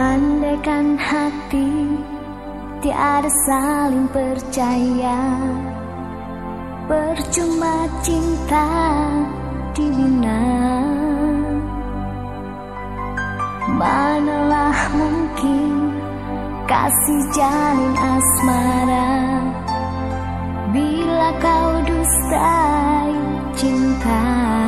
Andaikan hati tiada saling percaya Percuma cinta dibina. Manalah mungkin kasih jalin asmara Bila kau dustai cinta.